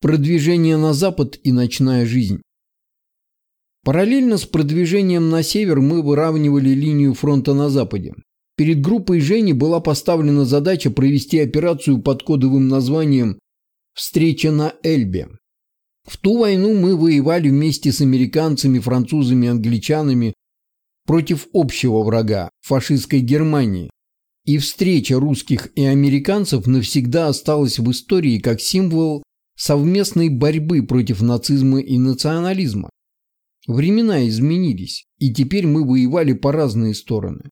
Продвижение на запад и ночная жизнь. Параллельно с продвижением на север мы выравнивали линию фронта на западе. Перед группой Жени была поставлена задача провести операцию под кодовым названием «Встреча на Эльбе». В ту войну мы воевали вместе с американцами, французами, англичанами против общего врага – фашистской Германии. И встреча русских и американцев навсегда осталась в истории как символ совместной борьбы против нацизма и национализма. Времена изменились, и теперь мы воевали по разные стороны.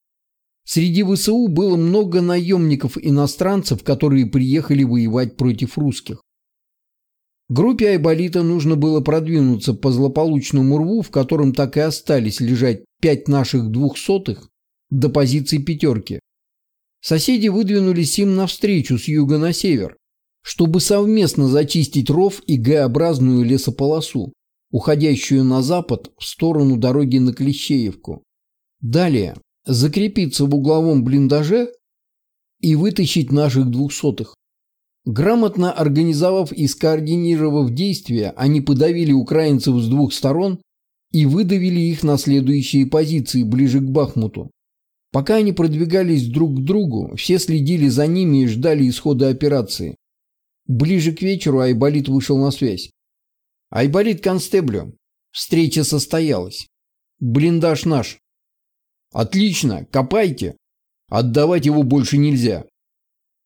Среди ВСУ было много наемников-иностранцев, которые приехали воевать против русских. Группе Айболита нужно было продвинуться по злополучному рву, в котором так и остались лежать пять наших двухсотых до позиции пятерки. Соседи выдвинулись им навстречу с юга на север, чтобы совместно зачистить ров и Г-образную лесополосу, уходящую на запад в сторону дороги на Клещеевку. Далее закрепиться в угловом блиндаже и вытащить наших двухсотых. Грамотно организовав и скоординировав действия, они подавили украинцев с двух сторон и выдавили их на следующие позиции ближе к Бахмуту. Пока они продвигались друг к другу, все следили за ними и ждали исхода операции. Ближе к вечеру Айболит вышел на связь. «Айболит констеблю. Встреча состоялась. Блиндаж наш». «Отлично, копайте. Отдавать его больше нельзя».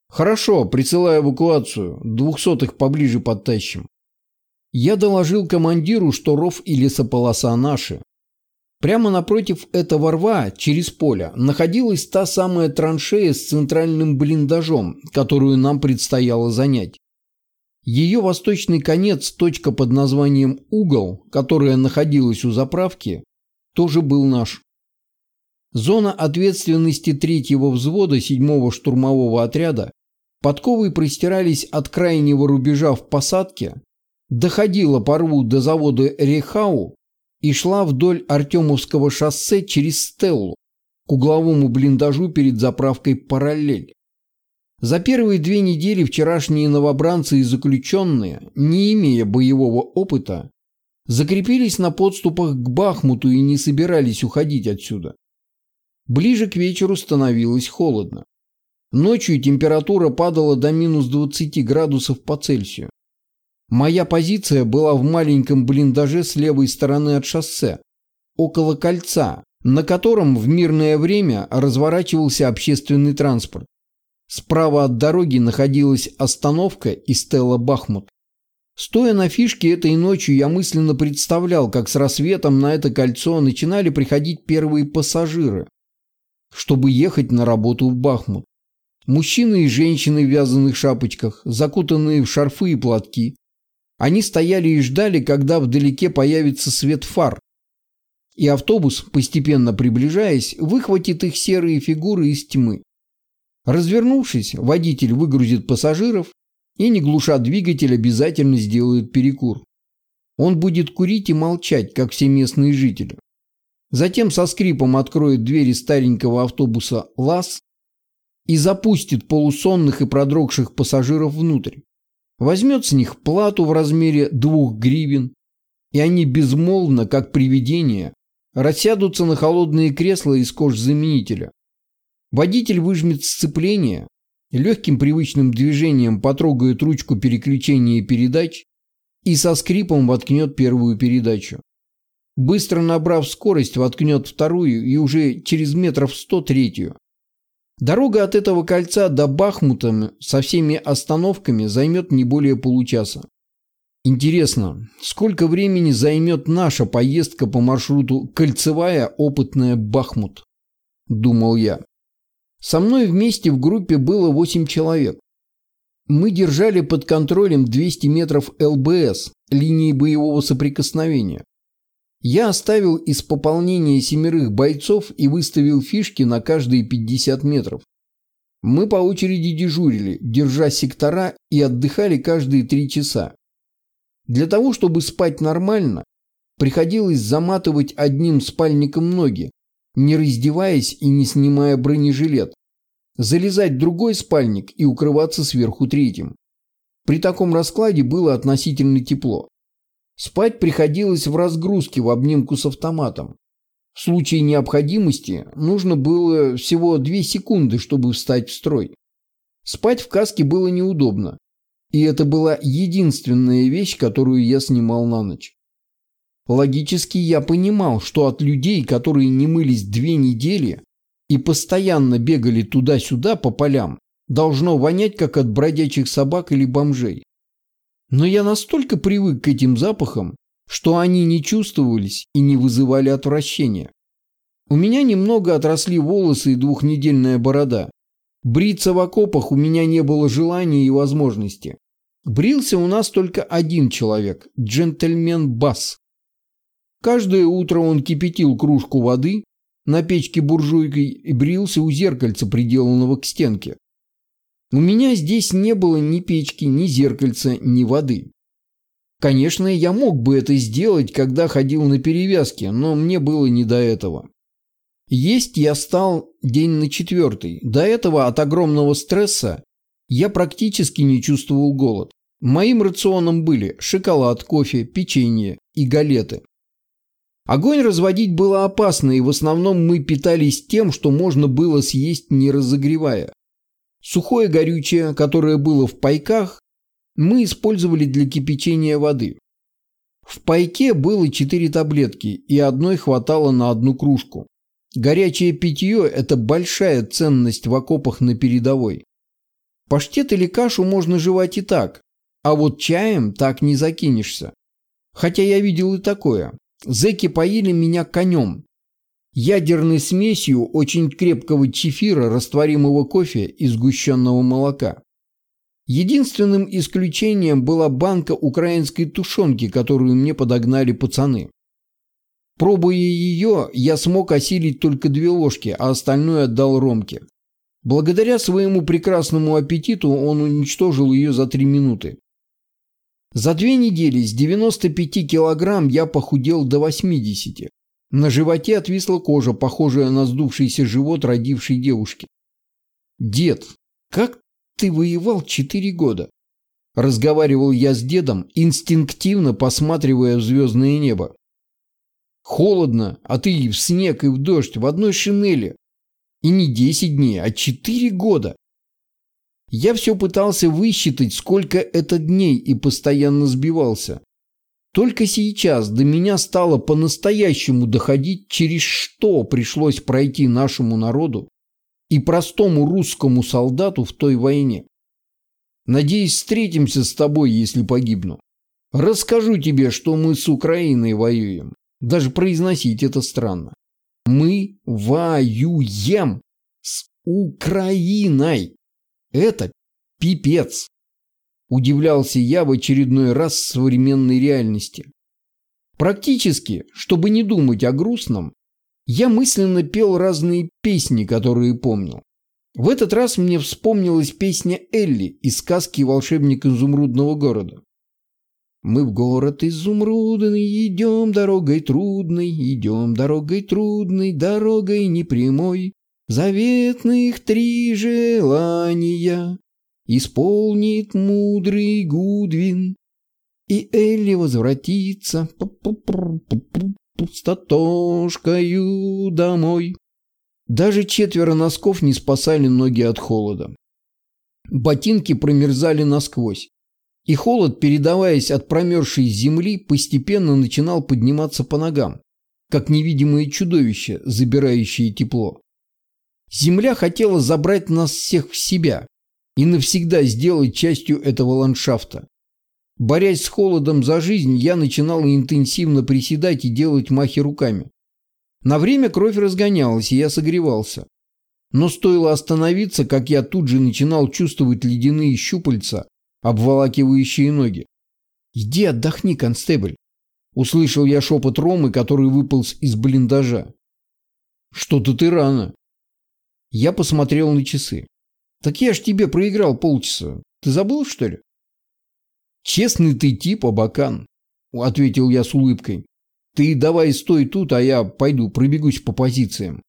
«Хорошо, присылаю эвакуацию. Двухсотых поближе подтащим». Я доложил командиру, что ров и лесополоса наши. Прямо напротив этого рва, через поле, находилась та самая траншея с центральным блиндажом, которую нам предстояло занять. Ее восточный конец, точка под названием «Угол», которая находилась у заправки, тоже был наш. Зона ответственности третьего взвода седьмого штурмового отряда подковы простирались от крайнего рубежа в посадке, доходила по рву до завода Рехау и шла вдоль Артемовского шоссе через Стеллу к угловому блиндажу перед заправкой «Параллель». За первые две недели вчерашние новобранцы и заключенные, не имея боевого опыта, закрепились на подступах к Бахмуту и не собирались уходить отсюда. Ближе к вечеру становилось холодно. Ночью температура падала до минус 20 градусов по Цельсию. Моя позиция была в маленьком блиндаже с левой стороны от шоссе, около кольца, на котором в мирное время разворачивался общественный транспорт. Справа от дороги находилась остановка и Стелла Бахмут. Стоя на фишке этой ночью, я мысленно представлял, как с рассветом на это кольцо начинали приходить первые пассажиры, чтобы ехать на работу в Бахмут. Мужчины и женщины в вязаных шапочках, закутанные в шарфы и платки. Они стояли и ждали, когда вдалеке появится свет фар. И автобус, постепенно приближаясь, выхватит их серые фигуры из тьмы. Развернувшись, водитель выгрузит пассажиров и, не глуша двигатель, обязательно сделает перекур. Он будет курить и молчать, как все местные жители. Затем со скрипом откроет двери старенького автобуса ЛАЗ и запустит полусонных и продрогших пассажиров внутрь. Возьмет с них плату в размере двух гривен, и они безмолвно, как привидения, рассядутся на холодные кресла из кожзаменителя, Водитель выжмет сцепление, легким привычным движением потрогает ручку переключения передач и со скрипом воткнет первую передачу. Быстро набрав скорость, воткнет вторую и уже через метров сто третью. Дорога от этого кольца до Бахмута со всеми остановками займет не более получаса. Интересно, сколько времени займет наша поездка по маршруту «Кольцевая опытная Бахмут?» – думал я. Со мной вместе в группе было 8 человек. Мы держали под контролем 200 метров ЛБС, линии боевого соприкосновения. Я оставил из пополнения семерых бойцов и выставил фишки на каждые 50 метров. Мы по очереди дежурили, держа сектора и отдыхали каждые три часа. Для того, чтобы спать нормально, приходилось заматывать одним спальником ноги, не раздеваясь и не снимая бронежилет, залезать в другой спальник и укрываться сверху третьим. При таком раскладе было относительно тепло. Спать приходилось в разгрузке в обнимку с автоматом. В случае необходимости нужно было всего две секунды, чтобы встать в строй. Спать в каске было неудобно, и это была единственная вещь, которую я снимал на ночь. Логически я понимал, что от людей, которые не мылись две недели и постоянно бегали туда-сюда по полям, должно вонять, как от бродячих собак или бомжей. Но я настолько привык к этим запахам, что они не чувствовались и не вызывали отвращения. У меня немного отросли волосы и двухнедельная борода. Бриться в окопах у меня не было желания и возможности. Брился у нас только один человек – джентльмен Бас. Каждое утро он кипятил кружку воды на печке буржуйкой и брился у зеркальца, приделанного к стенке. У меня здесь не было ни печки, ни зеркальца, ни воды. Конечно, я мог бы это сделать, когда ходил на перевязке, но мне было не до этого. Есть я стал день на четвертый. До этого от огромного стресса я практически не чувствовал голод. Моим рационом были шоколад, кофе, печенье и галеты. Огонь разводить было опасно, и в основном мы питались тем, что можно было съесть, не разогревая. Сухое горючее, которое было в пайках, мы использовали для кипячения воды. В пайке было четыре таблетки, и одной хватало на одну кружку. Горячее питье – это большая ценность в окопах на передовой. Паштет или кашу можно жевать и так, а вот чаем так не закинешься. Хотя я видел и такое. Зеки поили меня конем. Ядерной смесью очень крепкого чефира, растворимого кофе и сгущенного молока. Единственным исключением была банка украинской тушенки, которую мне подогнали пацаны. Пробуя ее, я смог осилить только две ложки, а остальное отдал Ромке. Благодаря своему прекрасному аппетиту он уничтожил ее за три минуты. За две недели с 95 килограмм я похудел до 80. На животе отвисла кожа, похожая на сдувшийся живот родившей девушки. «Дед, как ты воевал четыре года?» Разговаривал я с дедом, инстинктивно посматривая в звездное небо. «Холодно, а ты и в снег, и в дождь, в одной шинели. И не десять дней, а четыре года. Я все пытался высчитать, сколько это дней, и постоянно сбивался. Только сейчас до меня стало по-настоящему доходить, через что пришлось пройти нашему народу и простому русскому солдату в той войне. Надеюсь, встретимся с тобой, если погибну. Расскажу тебе, что мы с Украиной воюем. Даже произносить это странно. Мы воюем с Украиной. Это пипец. Удивлялся я в очередной раз современной реальности. Практически, чтобы не думать о грустном, я мысленно пел разные песни, которые помнил. В этот раз мне вспомнилась песня Элли из сказки «Волшебник изумрудного города». Мы в город изумрудный идем дорогой трудной, идем дорогой трудной, дорогой непрямой. Заветных три желания исполнит мудрый Гудвин, и Элли возвратится пустотошкою домой. Даже четверо носков не спасали ноги от холода. Ботинки промерзали насквозь, и холод, передаваясь от промерзшей земли, постепенно начинал подниматься по ногам, как невидимое чудовище, забирающее тепло. Земля хотела забрать нас всех в себя и навсегда сделать частью этого ландшафта. Борясь с холодом за жизнь, я начинал интенсивно приседать и делать махи руками. На время кровь разгонялась, и я согревался. Но стоило остановиться, как я тут же начинал чувствовать ледяные щупальца, обволакивающие ноги. «Иди отдохни, констебль!» Услышал я шепот Ромы, который выполз из блиндажа. «Что-то ты рано!» Я посмотрел на часы. «Так я ж тебе проиграл полчаса. Ты забыл, что ли?» «Честный ты тип, Абакан», — ответил я с улыбкой. «Ты давай стой тут, а я пойду пробегусь по позициям».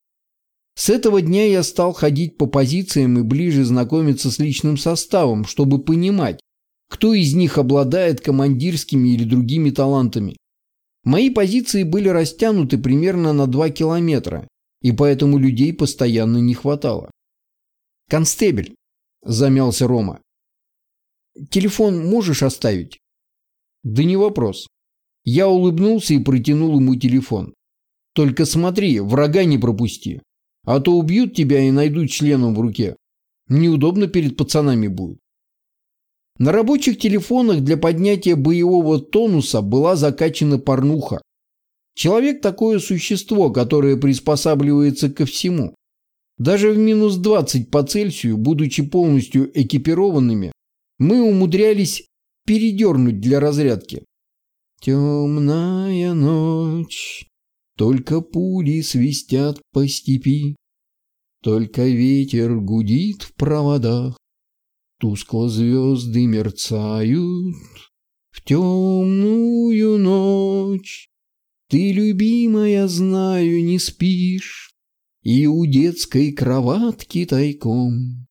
С этого дня я стал ходить по позициям и ближе знакомиться с личным составом, чтобы понимать, кто из них обладает командирскими или другими талантами. Мои позиции были растянуты примерно на 2 километра, и поэтому людей постоянно не хватало. «Констебель», – замялся Рома. «Телефон можешь оставить?» «Да не вопрос». Я улыбнулся и протянул ему телефон. «Только смотри, врага не пропусти, а то убьют тебя и найдут членом в руке. Неудобно перед пацанами будет». На рабочих телефонах для поднятия боевого тонуса была закачана порнуха. Человек такое существо, которое приспосабливается ко всему. Даже в минус 20 по Цельсию, будучи полностью экипированными, мы умудрялись передернуть для разрядки. Темная ночь, только пули свистят по степи, Только ветер гудит в проводах, Тускло звезды мерцают в темную ночь. Ты, любимая, знаю, не спишь, И у детской кроватки тайком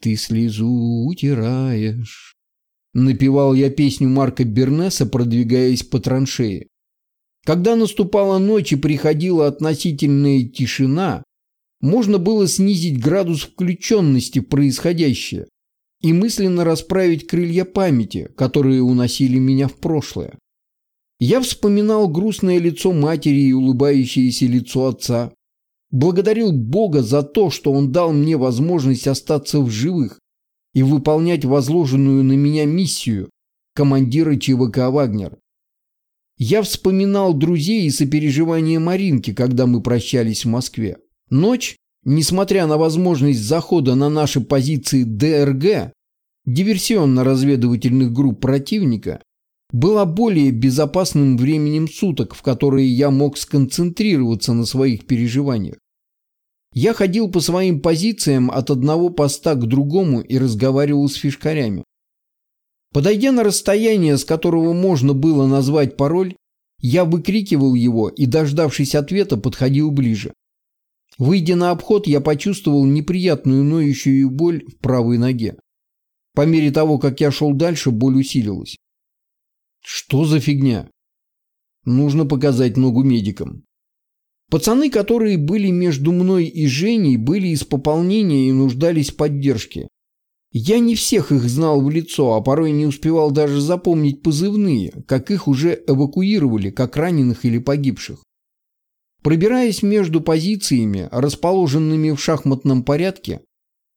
Ты слезу утираешь. Напевал я песню Марка Бернеса, продвигаясь по траншее. Когда наступала ночь и приходила относительная тишина, можно было снизить градус включенности в происходящее и мысленно расправить крылья памяти, которые уносили меня в прошлое. Я вспоминал грустное лицо матери и улыбающееся лицо отца. Благодарил Бога за то, что Он дал мне возможность остаться в живых и выполнять возложенную на меня миссию командира ЧВК «Вагнер». Я вспоминал друзей и сопереживания Маринки, когда мы прощались в Москве. Ночь Несмотря на возможность захода на наши позиции ДРГ, диверсионно-разведывательных групп противника, была более безопасным временем суток, в которые я мог сконцентрироваться на своих переживаниях. Я ходил по своим позициям от одного поста к другому и разговаривал с фишкарями. Подойдя на расстояние, с которого можно было назвать пароль, я выкрикивал его и, дождавшись ответа, подходил ближе. Выйдя на обход, я почувствовал неприятную ноющую боль в правой ноге. По мере того, как я шел дальше, боль усилилась. Что за фигня? Нужно показать ногу медикам. Пацаны, которые были между мной и Женей, были из пополнения и нуждались в поддержке. Я не всех их знал в лицо, а порой не успевал даже запомнить позывные, как их уже эвакуировали, как раненых или погибших. Пробираясь между позициями, расположенными в шахматном порядке,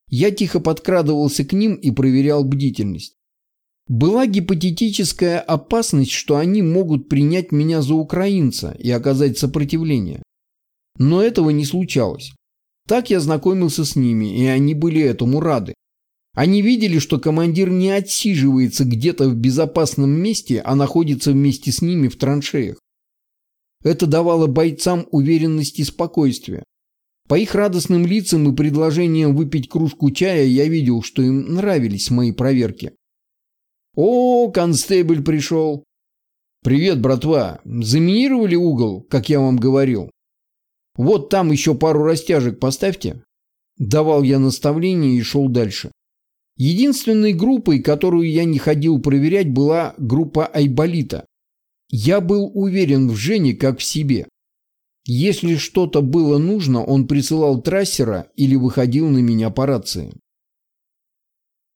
я тихо подкрадывался к ним и проверял бдительность. Была гипотетическая опасность, что они могут принять меня за украинца и оказать сопротивление. Но этого не случалось. Так я знакомился с ними, и они были этому рады. Они видели, что командир не отсиживается где-то в безопасном месте, а находится вместе с ними в траншеях. Это давало бойцам уверенность и спокойствие. По их радостным лицам и предложениям выпить кружку чая я видел, что им нравились мои проверки. «О, констебль пришел!» «Привет, братва! Заминировали угол, как я вам говорил?» «Вот там еще пару растяжек поставьте». Давал я наставление и шел дальше. Единственной группой, которую я не ходил проверять, была группа Айболита. Я был уверен в Жене как в себе. Если что-то было нужно, он присылал трассера или выходил на меня по рации.